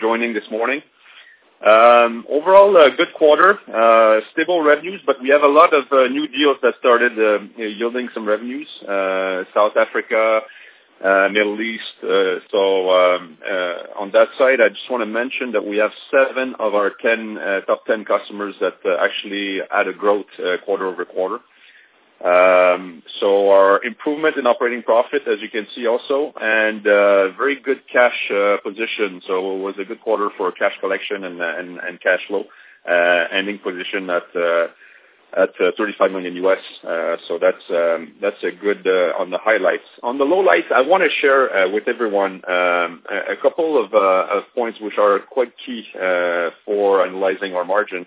joining this morning. Overall, a good quarter, uh, stable revenues, but we have a lot of uh, new deals that started yielding some revenues, Uh, South Africa, uh, Middle East. Uh, So um, uh, on that side, I just want to mention that we have seven of our 10 uh, top 10 customers that uh, actually had a growth Um, quarter-over-quarter. Our improvement in operating profit, as you can see also, and uh, very good cash uh, position. So it was a good quarter for cash collection and and cash flow, uh, ending position at at $35 million. So that's um, that's a good on the highlights. On the lowlights, I want to share with everyone um, a couple of points which are quite key for analyzing our margin.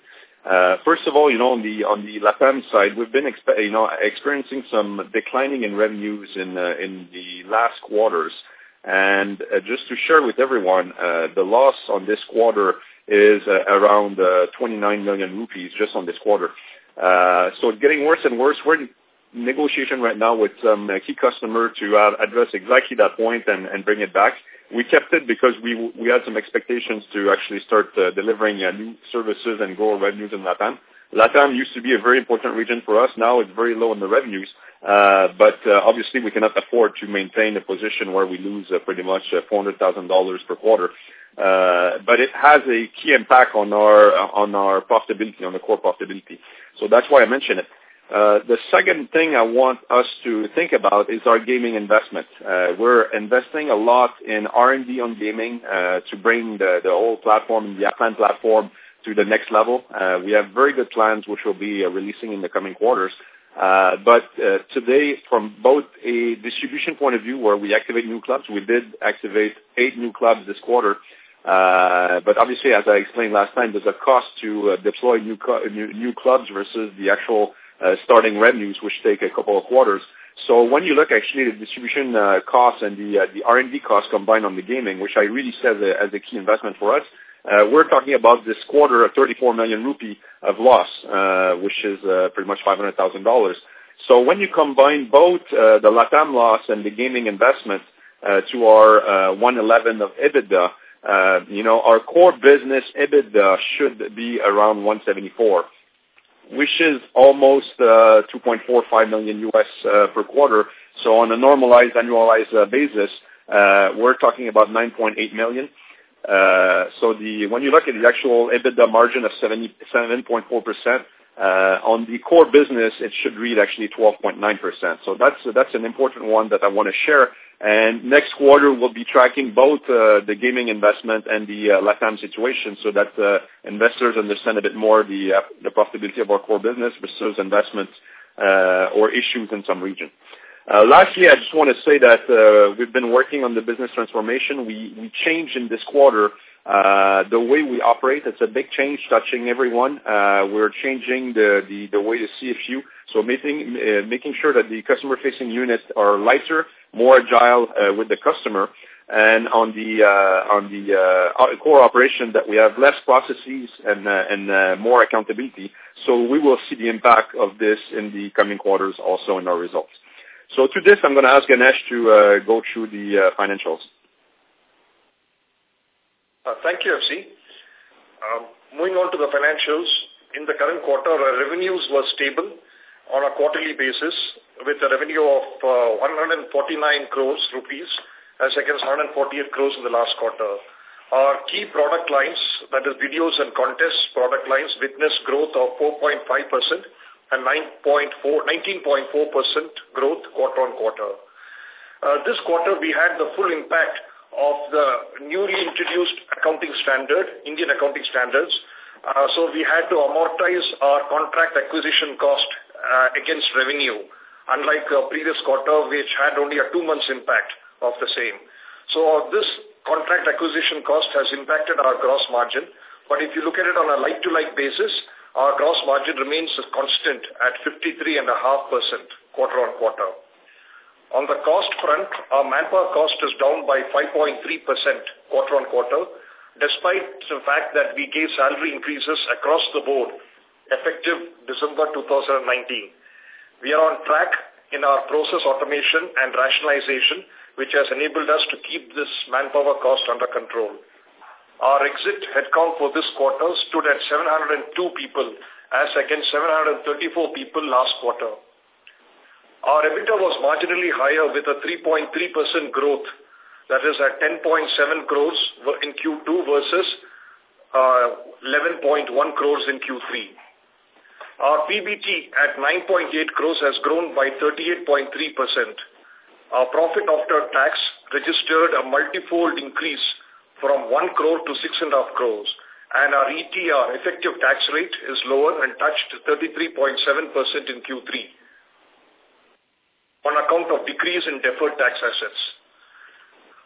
Uh, first of all, you know, on the on the LATAM side, we've been you know experiencing some declining in revenues in uh, in the last quarters. And uh, just to share with everyone, uh, the loss on this quarter is around 29 million rupees just on this quarter. So it's getting worse and worse. We're in negotiation right now with some key customer to address exactly that point and bring it back. We kept it because we we had some expectations to actually start uh, delivering uh, new services and grow revenues in LATAM. LATAM used to be a very important region for us. Now it's very low in the revenues. uh, But uh, obviously, we cannot afford to maintain a position where we lose pretty much $400,000 per quarter. Uh, but it has a key impact on our on our profitability, on the core profitability. So that's why I mention it. The second thing I want us to think about is our gaming investment. Uh we're investing a lot in R&D on gaming uh to bring the whole platform, the Atlan platform, to the next level. Uh we have very good plans, which we'll be releasing in the coming quarters. Uh but uh today, from both a distribution point of view, where we activate new clubs, we did activate eight new clubs this quarter. Uh but obviously, as I explained last time, there's a cost to deploy new, uh, new clubs versus the actual Uh, starting revenues, which take a couple of quarters. So when you look actually at the distribution uh, costs and the uh, the R&D costs combined on the gaming, which I really see as a key investment for us, we're talking about this quarter of 34 million rupee of loss, which is pretty much $500,000. So when you combine both the LATAM loss and the gaming investment to our 111 of EBITDA, you know, our core business EBITDA should be around 174, which is almost uh, $2.45 million uh, per quarter. So on a normalized, annualized uh, basis, we're talking about $9.8 million. When you look at the actual EBITDA margin of 77.4%, on the core business, it should read actually 12.9%. So that's that's an important one that I want to share. And next quarter, we'll be tracking both uh, the gaming investment and the uh, LATAM situation so that uh, investors understand a bit more the uh, the profitability of our core business versus investments uh, or issues in some region. Uh, Lastly, I just want to say that uh, we've been working on the business transformation. We, we changed in this quarter the way we operate. It's a big change touching everyone. Uh, we're changing the the, the way to see a few. Making sure that the customer-facing units are lighter, more agile uh, with the customer, and on the uh, on the uh, core operation, that we have less processes and uh, and uh, more accountability. So we will see the impact of this in the coming quarters also in our results. So to this, I'm going to ask Ganesh to go through the financials. Uh, thank you, FC. Um, moving on to the financials. In the current quarter, our revenues were stable on a quarterly basis with a revenue of uh, 149 crores rupees as against 148 crores in the last quarter. Our key product lines, that is videos and contests product lines, witnessed growth of 4.5% and 19.4% growth quarter-on-quarter. Uh, This quarter, we had the full impact of the newly introduced accounting standard, Indian accounting standards. Uh, So we had to amortize our contract acquisition cost uh, against revenue, unlike the previous quarter, which had only a two months impact of the same. So this contract acquisition cost has impacted our gross margin. But if you look at it on a like-to-like basis, our gross margin remains constant at 53.5% quarter-on-quarter. On the cost front, our manpower cost is down by 5.3% quarter-on-quarter, despite the fact that we gave salary increases across the board effective December 2019. We are on track in our process automation and rationalization, which has enabled us to keep this manpower cost under control. Our exit headcount for this quarter stood at 702 people as against 734 people last quarter. Our EBITDA was marginally higher with a 3.3% growth, that is at 10.7 crores in Q2 versus uh, 11.1 crores in Q3. Our PBT at 9.8 crores has grown by 38.3%. Our profit after tax registered a multifold increase from 1 crore to 6.5 crores and our ETR, effective tax rate, is lower and touched 33.7% in Q3 on account of decrease in deferred tax assets.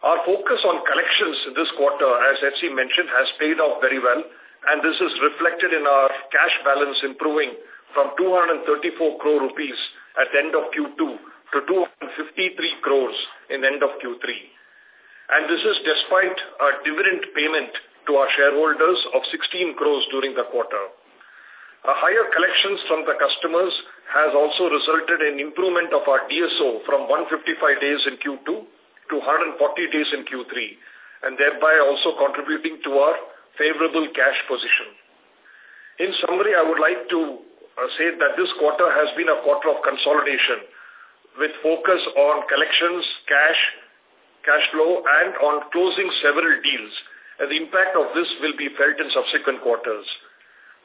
Our focus on collections this quarter, as FC mentioned, has paid off very well, and this is reflected in our cash balance improving from 234 crore rupees at the end of Q2 to 253 crores in the end of Q3. And this is despite a dividend payment to our shareholders of 16 crores during the quarter. A higher collections from the customers has also resulted in improvement of our DSO from 155 days in Q2 to 140 days in Q3 and thereby also contributing to our favorable cash position. In summary, I would like to uh, say that this quarter has been a quarter of consolidation with focus on collections, cash, cash flow, and on closing several deals and the impact of this will be felt in subsequent quarters.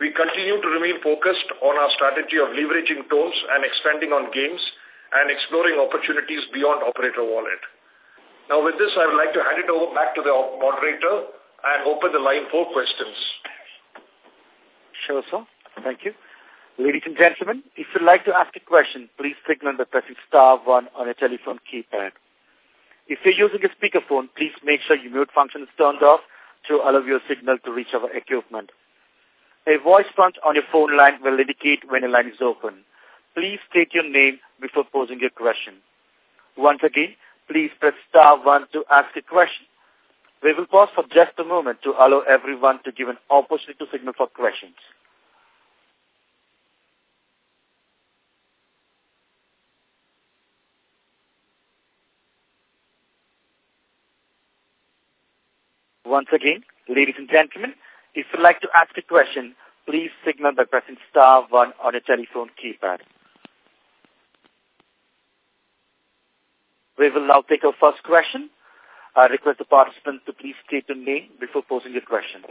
We continue to remain focused on our strategy of leveraging tools and expanding on games and exploring opportunities beyond operator wallet. Now with this, I would like to hand it over back to the moderator and open the line for questions. Sure, sir. Thank you. Ladies and gentlemen, if you'd like to ask a question, please signal by pressing star one on your telephone keypad. If you're using a speakerphone, please make sure your mute function is turned off to allow your signal to reach our equipment. A voice prompt on your phone line will indicate when a line is open. Please state your name before posing your question. Once again, please press star one to ask a question. We will pause for just a moment to allow everyone to give an opportunity to signal for questions. Once again, ladies and gentlemen, if you'd like to ask a question, please signal by pressing star one on your telephone keypad. We will now take our first question. I request the participant to please state your name before posing your question.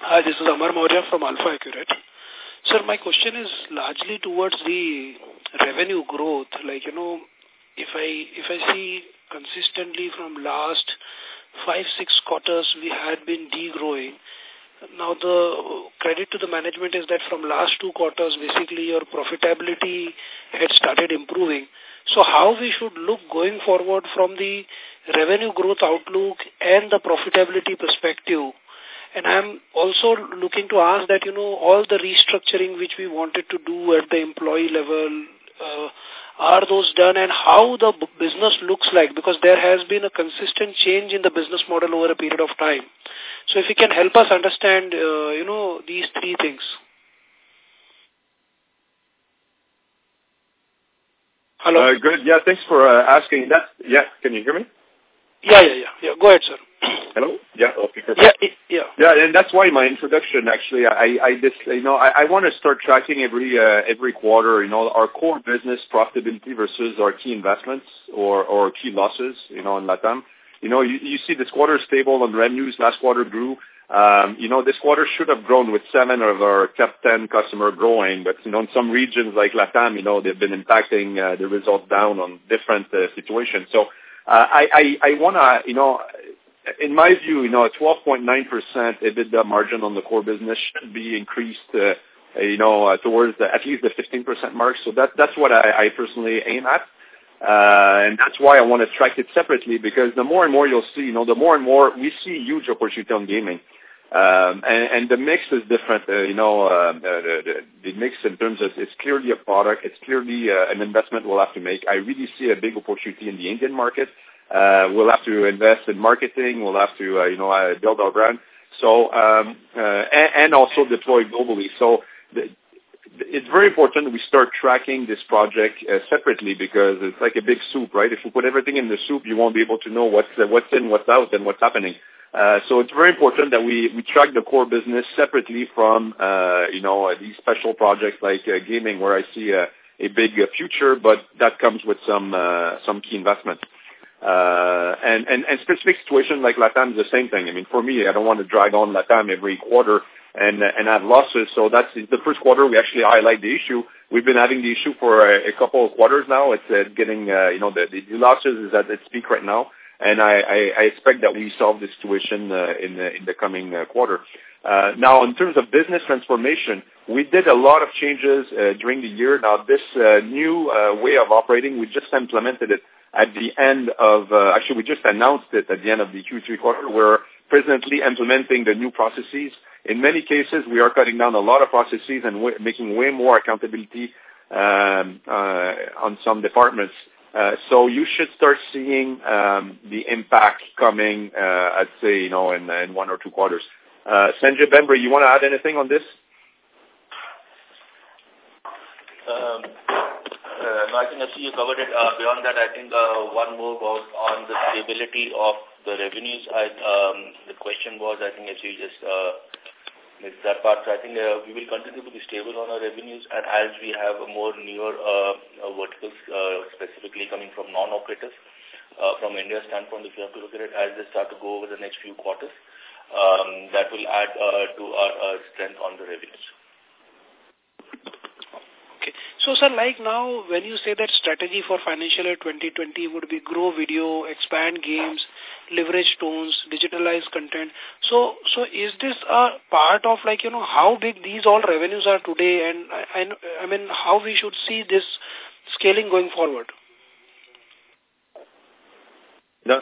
Hi, this is Amar Maurya from Alpha Accurate. Sir, my question is largely towards the revenue growth. Like, you know, if I if I see consistently from last five, six quarters, we had been degrowing. Now, the credit to the management is that from last two quarters, basically your profitability had started improving. So how we should look going forward from the revenue growth outlook and the profitability perspective? And I'm also looking to ask that, you know, all the restructuring which we wanted to do at the employee level, uh, are those done and how the business looks like because there has been a consistent change in the business model over a period of time. So if you can help us understand, uh, you know, these three things. Hello. Uh, good. Yeah, thanks for uh, asking that. Yeah, can you hear me? Yeah, yeah, yeah. Yeah, go ahead, sir. Hello? Yeah, okay. Yeah, yeah. Yeah, and that's why my introduction, actually, I, I just, you know, I, I want to start tracking every, uh, every quarter, you know, our core business profitability versus our key investments or, or key losses, you know, in LATAM. You know, you, you see this quarter stable on revenues. Last quarter grew. Um, you know, this quarter should have grown with seven of our top 10 customer growing, but, you know, in some regions like LATAM, you know, they've been impacting uh, the results down on different uh, situations. So, uh, I, I, I want to, you know, in my view, you know, a 12.9% EBITDA margin on the core business should be increased, uh, you know, uh, towards the, at least the 15% mark. So that, that's what I, I personally aim at. Uh, and that's why I want to track it separately because the more and more you'll see, you know, the more and more we see huge opportunity on gaming. Um, and, and the mix is different, uh, you know, uh, the, the, the mix in terms of it's clearly a product, it's clearly uh, an investment we'll have to make. I really see a big opportunity in the Indian market. Uh, we'll have to invest in marketing. We'll have to, uh, you know, uh, build our brand. So, um, uh, and, and also deploy globally. So, the, it's very important we start tracking this project uh, separately because it's like a big soup, right? If you put everything in the soup, you won't be able to know what's uh, what's in, what's out, and what's happening. Uh, so it's very important that we, we track the core business separately from, uh, you know, uh, these special projects like uh, gaming where I see a, a big uh, future, but that comes with some, uh, some key investment. Uh, and, and, and specific situation like Latam is the same thing. I mean, for me, I don't want to drag on Latam every quarter and, and have losses. So that's the first quarter we actually highlight the issue. We've been having the issue for a, a couple of quarters now. It's uh, getting, uh, you know, the, the losses is at its peak right now and I, I, I expect that we solve the situation uh, in the in the coming uh, quarter. Uh, now, in terms of business transformation, we did a lot of changes uh, during the year. Now, this uh, new uh, way of operating, we just implemented it at the end of. Uh, actually, we just announced it at the end of the Q3 quarter. We're presently implementing the new processes. In many cases, we are cutting down a lot of processes and making way more accountability um, uh, on some departments. Uh, so you should start seeing um, the impact coming, I'd say, you know, in, one or two quarters. Sanjay Bhambri, you want to add anything on this? Uh, no, I think actually you covered it. Uh, beyond that, I think uh, one more was on the stability of the revenues. I, um, the question was, I think actually just uh, missed that part. So I think we will continue to be stable on our revenues and as we have more newer verticals, specifically coming from non-operators, from India standpoint, if you have to look at it, as they start to go over the next few quarters, um, that will add to our strength on the revenues. So, sir, like now, when you say that strategy for financial year 2020 would be grow video, expand games, leverage tones, digitalize content. So, so is this a part of like, you know, how big these all revenues are today and, and I mean, how we should see this scaling going forward? No,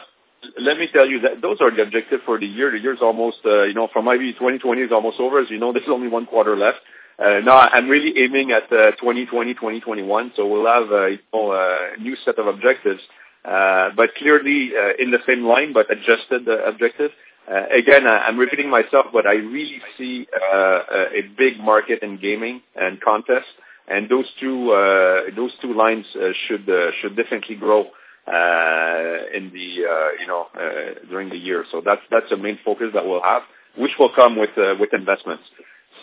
let me tell you that those are the objectives for the year. The year is almost, uh, you know, from maybe 2020 is almost over. As you know, there's only one quarter left. Uh, no, I'm really aiming at uh, 2020, 2021. So we'll have uh, you know, a new set of objectives, uh, but clearly uh, in the same line, but adjusted uh, objective. Uh, again, I'm repeating myself, but I really see uh, a big market in gaming and contests, and those two uh, those two lines uh, should uh, should definitely grow uh, in the uh, you know uh, during the year. So that's that's the main focus that we'll have, which will come with uh, with investments.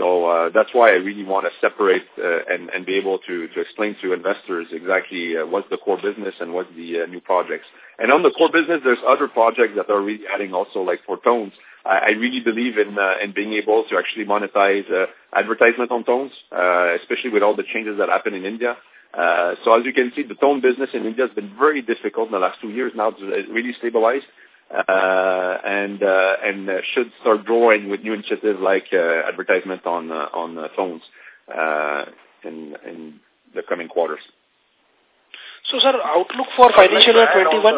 So uh, that's why I really want to separate uh, and, and be able to, to explain to investors exactly uh, what's the core business and what's the uh, new projects. And on the core business, there's other projects that are really adding also, like for Tones. I, I really believe in uh, in being able to actually monetize uh, advertisement on Tones, uh, especially with all the changes that happen in India. Uh, so as you can see, the tone business in India has been very difficult in the last two years. Now it's really stabilized uh, and uh, and uh, should start growing with new initiatives like uh, advertisement on uh, on uh, phones uh, in in the coming quarters. So, sir, outlook for financial year 21?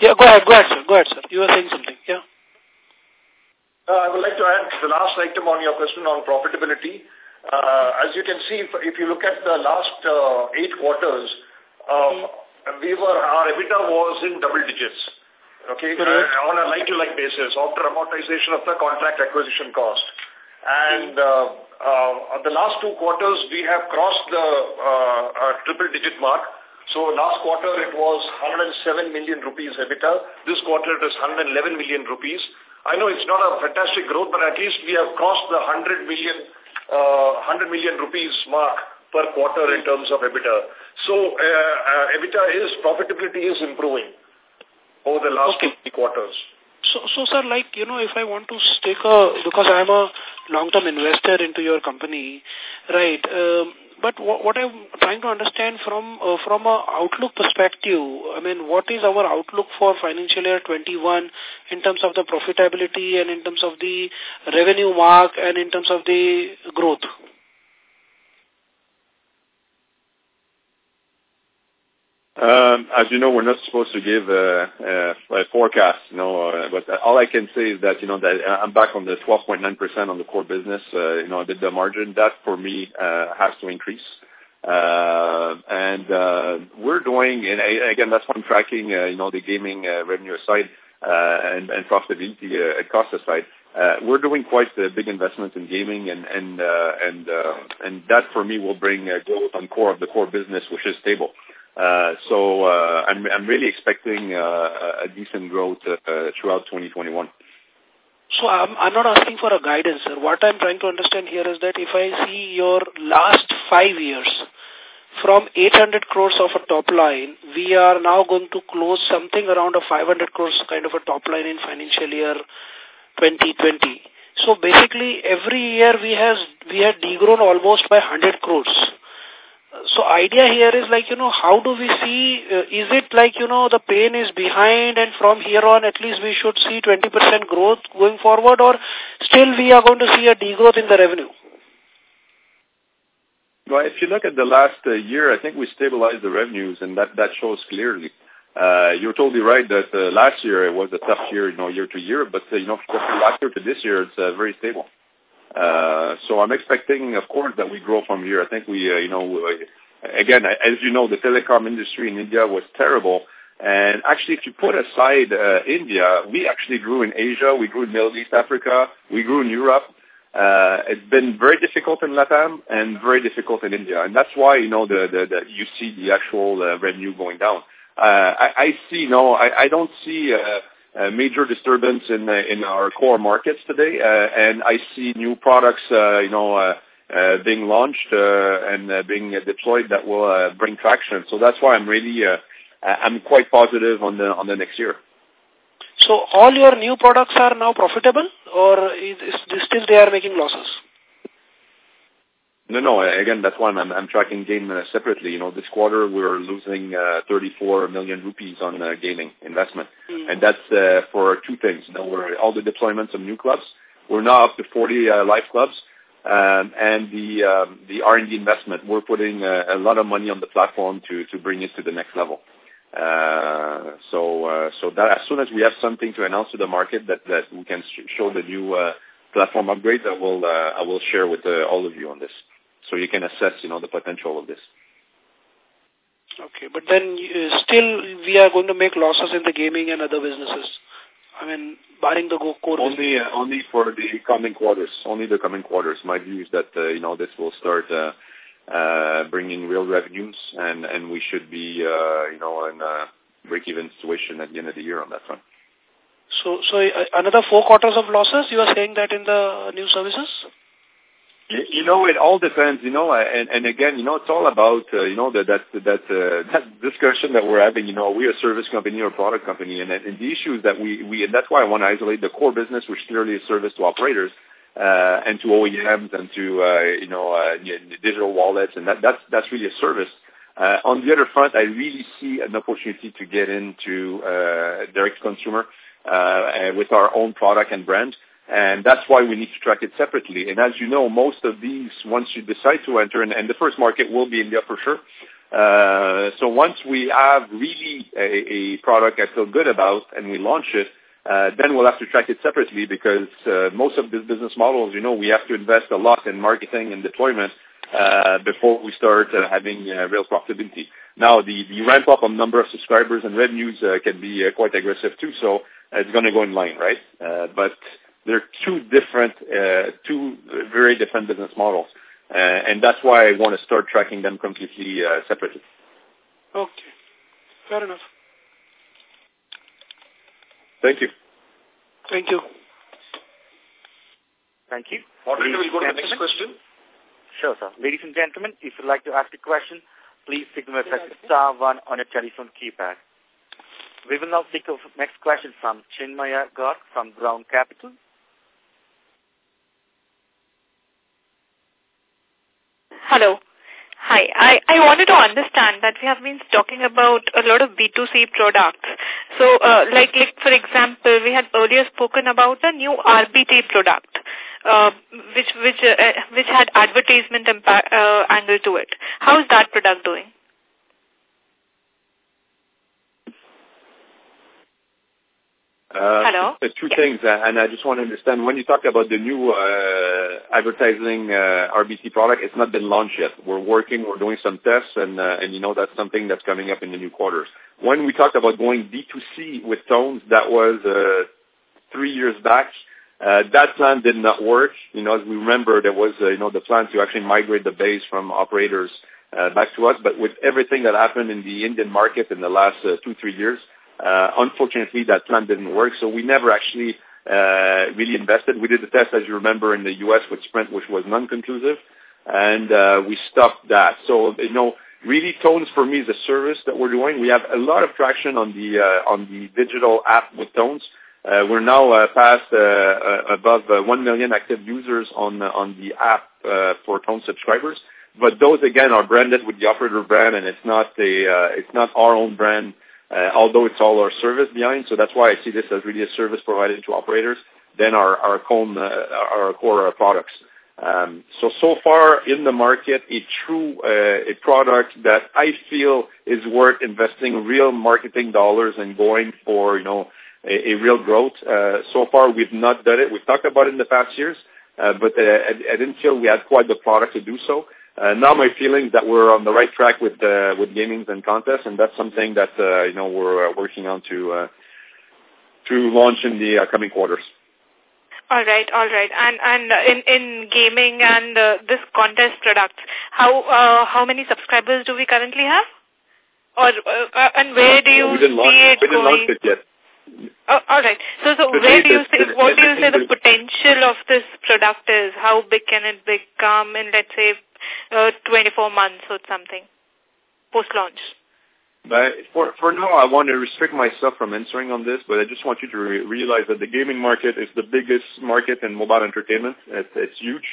Yeah, go ahead, go ahead, sir. Go ahead, sir. You were saying something, yeah. Uh, I would like to add the last item on your question on profitability. Uh, as you can see, if, if you look at the last uh, eight quarters, um, we were, our EBITDA was in double digits, okay, uh, on a like-to-like -like basis after amortization of the contract acquisition cost. And uh, uh, the last two quarters, we have crossed the uh, uh, triple-digit mark. So last quarter, it was 107 million rupees EBITDA. This quarter, it is 111 million rupees. I know it's not a fantastic growth, but at least we have crossed the 100 million, uh, 100 million rupees mark per quarter in terms of EBITDA. So uh, uh, EBITDA is, profitability is improving over the last okay. two quarters. So, so sir, like, you know, if I want to take a, because I'm a long-term investor into your company, right, um, but what, what I'm trying to understand from uh, from a outlook perspective, I mean, what is our outlook for financial year 21 in terms of the profitability and in terms of the revenue mark and in terms of the growth? Um, as you know, we're not supposed to give a, a, a forecast, you know, uh, but all I can say is that, you know, that I'm back on the 12.9% on the core business, uh, you know, the margin. That, for me, uh, has to increase. Uh, and uh, we're doing, and again, that's one tracking, uh, you know, the gaming uh, revenue aside uh, and, and profitability uh, cost aside. uh, we're doing quite a big investment in gaming, and and uh, and uh, and that for me will bring uh, growth on core of the core business, which is stable. Uh, so uh, I'm I'm really expecting uh, a decent growth uh, throughout 2021. So I'm, I'm not asking for a guidance, sir. What I'm trying to understand here is that if I see your last five years, from 800 crores of a top line, we are now going to close something around a 500 crores kind of a top line in financial year 2020. So basically, every year we has we had degrown almost by 100 crores. So idea here is like, you know, how do we see, uh, is it like, you know, the pain is behind and from here on at least we should see 20% growth going forward or still we are going to see a degrowth in the revenue? Well, if you look at the last uh, year, I think we stabilized the revenues and that, that shows clearly. Uh, you're totally right that uh, last year it was a tough year, you know, year to year, but, uh, you know, from last year to this year, it's uh, very stable. Uh, so I'm expecting, of course, that we grow from here. I think we, uh, you know, again, as you know, the telecom industry in India was terrible. And actually, if you put aside uh, India, we actually grew in Asia, we grew in Middle East Africa, we grew in Europe. Uh, it's been very difficult in Latam and very difficult in India, and that's why you know the, the, you see the actual revenue going down. Uh, I, I see no, I, I don't see a major disturbance in uh, in our core markets today, uh, and I see new products, uh, you know. Uh, uh, being launched uh, and uh, being uh, deployed that will uh, bring traction. So that's why I'm really uh, I'm quite positive on the on the next year. So all your new products are now profitable, or is, is still they are making losses? No, no. Again, that's why I'm, I'm tracking game uh, separately. You know, this quarter we're losing uh, 34 million rupees on uh, gaming investment, mm. and that's uh, for two things. You know, we're all the deployments of new clubs. We're now up to 40 uh, live clubs, um, and the um, the R&D investment. We're putting uh, a lot of money on the platform to to bring it to the next level. Uh, so uh, so that as soon as we have something to announce to the market that that we can sh show the new uh, platform upgrade, I will uh, I will share with uh, all of you on this so you can assess, you know, the potential of this. Okay, but then uh, still we are going to make losses in the gaming and other businesses. I mean, barring the core only uh, only for the coming quarters. Only the coming quarters. My view is that uh, you know this will start uh, uh, bringing real revenues, and and we should be uh, you know in a break-even situation at the end of the year on that front. So, so uh, another four quarters of losses. You are saying that in the new services? You know, it all depends. You know, and and again, you know, it's all about uh, you know that that that uh, that discussion that we're having. You know, we're a service company or a product company, and, and the issues that we we and that's why I want to isolate the core business, which clearly is service to operators uh, and to OEMs and to uh, you know uh, digital wallets, and that that's that's really a service. Uh, on the other front, I really see an opportunity to get into uh, direct consumer uh, with our own product and brand. And that's why we need to track it separately. And as you know, most of these, once you decide to enter, and, and the first market will be India for sure. Uh, so once we have really a, a product I feel good about and we launch it, uh, then we'll have to track it separately because uh, most of these business models, you know, we have to invest a lot in marketing and deployment uh, before we start uh, having uh, real profitability. Now, the, the ramp up on number of subscribers and revenues uh, can be uh, quite aggressive too, so it's going to go in line, right? Uh, but they're two different, uh, two very different business models. Uh, and that's why I want to start tracking them completely uh, separately. Okay. Fair enough. Thank you. Thank you. Thank you. Moderator, we'll go to the next question. Sure, sir. Ladies and gentlemen, if you'd like to ask a question, please signal by pressing star one on your telephone keypad. We will now take the next question from Chinmaya Garg from Ground Capital. Hello. Hi. I, I wanted to understand that we have been talking about a lot of B2C products. So, uh, like, like, for example, we had earlier spoken about a new RBT product, uh, which, which, uh, which had advertisement impact, uh, angle to it. How is that product doing? Uh, Hello? Two yes. things, uh, and I just want to understand, when you talk about the new uh, advertising uh, RBT product, it's not been launched yet. We're working, we're doing some tests, and, uh, and you know that's something that's coming up in the new quarters. When we talked about going B2C with Tones, that was uh, three years back, Uh, that plan did not work. You know, as we remember, there was, uh, you know, the plan to actually migrate the base from operators uh, back to us. But with everything that happened in the Indian market in the last uh, two, three years, uh, unfortunately, that plan didn't work. So we never actually uh, really invested. We did the test, as you remember, in the U.S. with Sprint, which was non-conclusive, and uh, we stopped that. So, you know, really Tones for me is a service that we're doing. We have a lot of traction on the uh, on the digital app with Tones. Uh, we're now uh, past uh, uh, above uh, 1 million active users on uh, on the app uh, for Tone subscribers. But those again are branded with the operator brand, and it's not a uh, it's not our own brand, although it's all our service behind. So that's why I see this as really a service provided to operators than our our core uh, our core products. Um, so so far in the market, a true uh, a product that I feel is worth investing real marketing dollars and going for you know a, a real growth. Uh, so far, we've not done it. We've talked about it in the past years, uh, but uh, I, I didn't feel we had quite the product to do so. Uh, now my feeling is that we're on the right track with uh, with gamings and contests, and that's something that uh, you know we're uh, working on to uh, to launch in the uh, coming quarters. All right, all right. And and uh, in in gaming and uh, this contest products, how uh, how many subscribers do we currently have? Or uh, uh and where do you we didn't see launch, it we didn't going? launch it yet. Oh, all right. So, so The where do you say, what do you say the the- potential of this product is? How big can it become in, let's say, uh, 24 months or something, post-launch? But for for now, I want to restrict myself from answering on this, but I just want you to re- realize that the gaming market is the biggest market in mobile entertainment. It's, it's huge.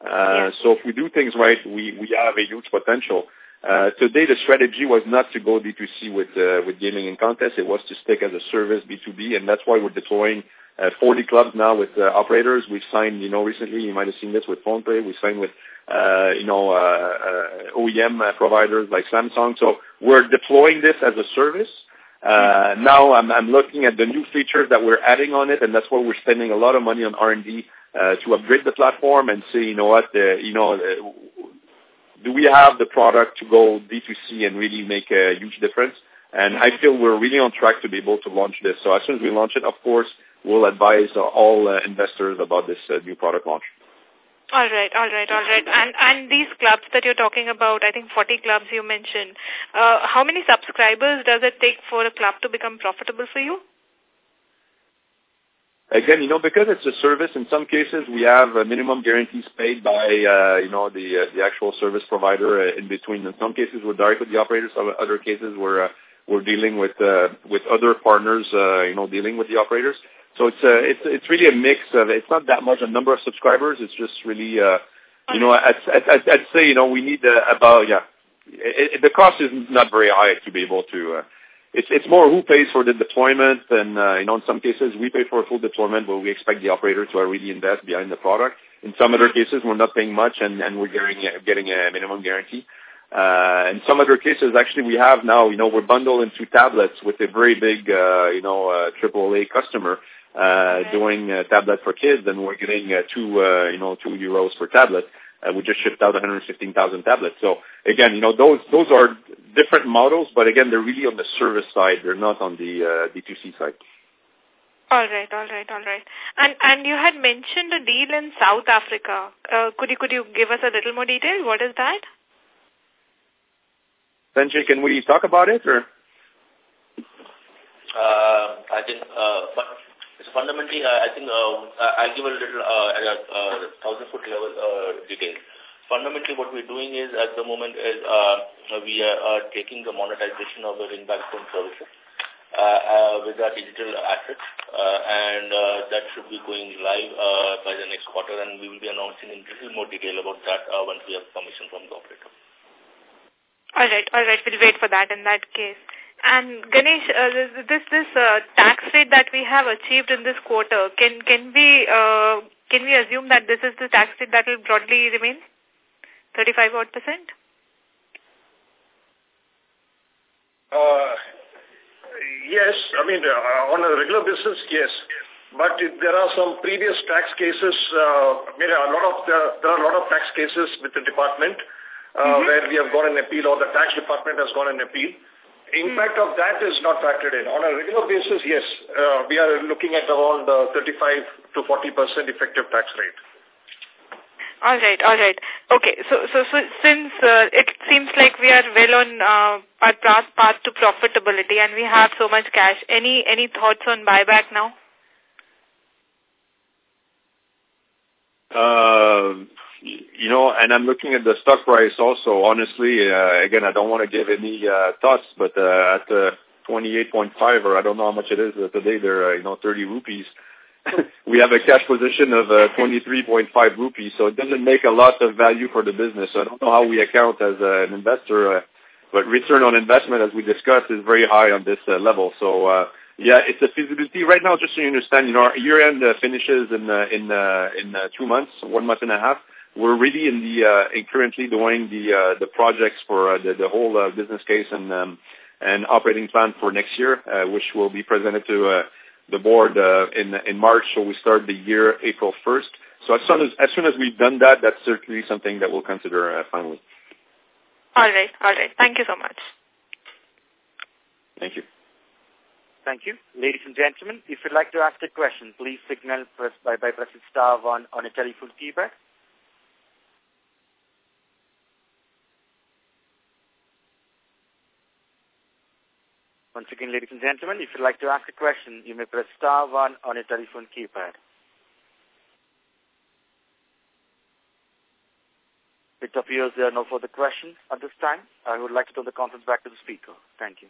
Uh, Yeah. So if we do things right, we, we have a huge potential. Uh, today, the strategy was not to go D2C with uh, with gaming and contests. It was to stick as a service B2B, and that's why we're deploying uh, 40 clubs now with uh, operators. We've signed, you know, recently, you might have seen this with PhonePe. We signed with, uh, you know, uh, uh, OEM uh, providers like Samsung. So we're deploying this as a service. Uh, now I'm, I'm looking at the new features that we're adding on it, and that's why we're spending a lot of money on R&D uh, to upgrade the platform and see, you know what, uh, you know, uh, do we have the product to go D2C and really make a huge difference? And I feel we're really on track to be able to launch this. So as soon as we launch it, of course, we'll advise all uh, investors about this uh, new product launch. All right, all right, all right. And and these clubs that you're talking about, I think 40 clubs you mentioned. Uh, how many subscribers does it take for a club to become profitable for you? Again, you know, because it's a service, in some cases we have minimum guarantees paid by, uh, you know, the uh, the actual service provider uh, in between. In some cases we're direct with the operators. Some other cases we're uh, we're dealing with uh, with other partners, uh, you know, dealing with the operators. So it's uh, it's it's really a mix of. It's not that much a number of subscribers. It's just really, uh, you know, I'd, I'd, I'd say you know we need uh, about yeah. It, it, the cost is not very high to be able to. Uh, it's it's more who pays for the deployment, and uh, you know in some cases we pay for a full deployment, but we expect the operator to really invest behind the product. In some other cases, we're not paying much, and, and we're getting getting a minimum guarantee. Uh, in some other cases, actually, we have now, you know, we're bundled into tablets with a very big, uh, you know, uh, AAA customer uh, Okay. doing a tablet for kids, and we're getting uh, two, uh, you know, two euros per tablet. Uh, we just shipped out 115,000 tablets. So again, you know, those those are different models, but again, they're really on the service side. They're not on the uh, D2C side. All right, all right, all right. And and you had mentioned a deal in South Africa. Uh, could you could you give us a little more detail? What is that? Sanjay, can we talk about it or? Uh, I think, uh, but it's fundamentally, I think uh, I'll give a little uh, uh, thousand foot level uh, detail. Fundamentally, what we're doing is at the moment is we are taking the monetization of the ringback tone services with our digital assets, and that should be going live by the next quarter, and we will be announcing in little more detail about that once we have permission from the operator. All right, all right. We'll wait for that in that case. And Ganesh, uh, this this uh, tax rate that we have achieved in this quarter, can can we uh, can we assume that this is the tax rate that will broadly remain, thirty five odd percent? Uh, yes, I mean, uh, on a regular basis, yes. But if there are some previous tax cases, uh, I mean, a lot of the, there are a lot of tax cases with the department uh, Mhm. where we have got an appeal or the tax department has got an appeal. Impact of that is not factored in. On a regular basis, yes, uh, we are looking at around uh, 35 to 40 percent effective tax rate. All right, all right. Okay, so so, so since uh, it seems like we are well on uh, our path, path to profitability and we have so much cash, any any thoughts on buyback now? Uh, you know, and I'm looking at the stock price also. Honestly, uh, again, I don't want to give any uh, thoughts, but uh, at uh, 28.5 or I don't know how much it is uh, today, they're uh, you know 30 rupees. we have a cash position of uh, 23.5 rupees, so it doesn't make a lot of value for the business. So I don't know how we account as uh, an investor, uh, but return on investment, as we discussed, is very high on this uh, level. So uh, yeah, it's a feasibility right now. Just so you understand, you know, our year-end uh, finishes in uh, in uh, in uh, two months, one month and a half. We're really in the uh, in currently doing the uh, the projects for uh, the, the whole uh, business case and um, and operating plan for next year, uh, which will be presented to. Uh, the board uh, in in March, so we start the year April 1st. So as soon as as soon as we've done that, that's certainly something that we'll consider uh, finally. All right, all right. Thank you so much. Thank you. Thank you. Ladies and gentlemen, if you'd like to ask a question, please signal press by, by pressing star one on a telephone keypad. Once again, ladies and gentlemen, if you'd like to ask a question, you may press star one on your telephone keypad. It appears there are no further questions at this time. I would like to turn the conference back to the speaker. Thank you.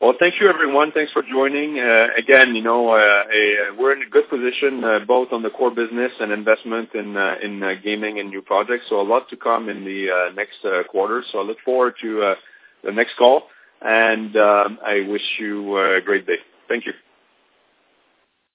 Well, thank you, everyone. Thanks for joining. Uh, again, you know, uh, a, we're in a good position uh, both on the core business and investment in uh, in uh, gaming and new projects. So a lot to come in the uh, next uh, quarter. So I look forward to uh, the next call and um, I wish you a great day. Thank you.